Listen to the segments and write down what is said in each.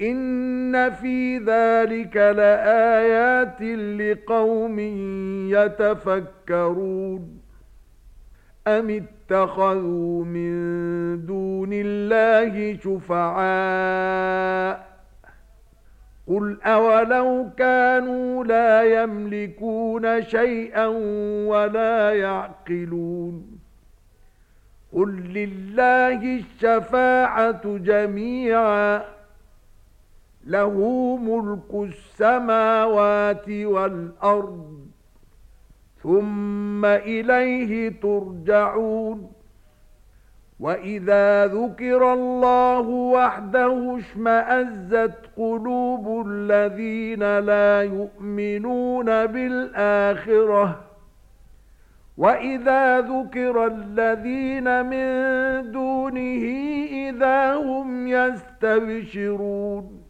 إن في ذلك لآيات لقوم يتفكرون أم اتخذوا من دون الله شفعاء قل أولو كانوا لا يملكون شيئا ولا يعقلون قل لله الشفاعة جميعا له ملك السماوات والأرض. ثم إليه ترجعون. وَإِذَا ذُكِرَ اللَّهُ وَحْدَهُ اشْمَأَزَّتْ قُلُوبُ الَّذِينَ لَا يُؤْمِنُونَ بِالْآخِرَةِ. وَإِذَا ذُكِرَ الَّذِينَ مِن دُونِهِ إِذَا هُمْ يَسْتَبْشِرُونَ.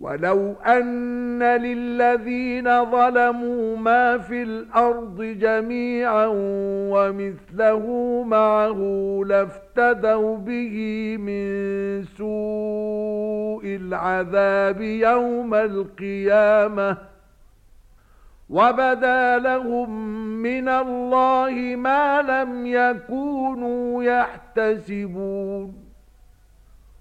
وَلَوْ أَنَّ لِلَّذِينَ ظَلَمُوا مَا فِي الْأَرْضِ جَمِيعًا وَمِثْلَهُ مَعَهُ لَافْتَدَوْا بِهِ مِنْ سُوءِ الْعَذَابِ يَوْمَ الْقِيَامَةِ وَبَدَا لَهُم مِّنَ اللَّهِ مَا لَمْ يَكُونُوا يَحْتَسِبُونَ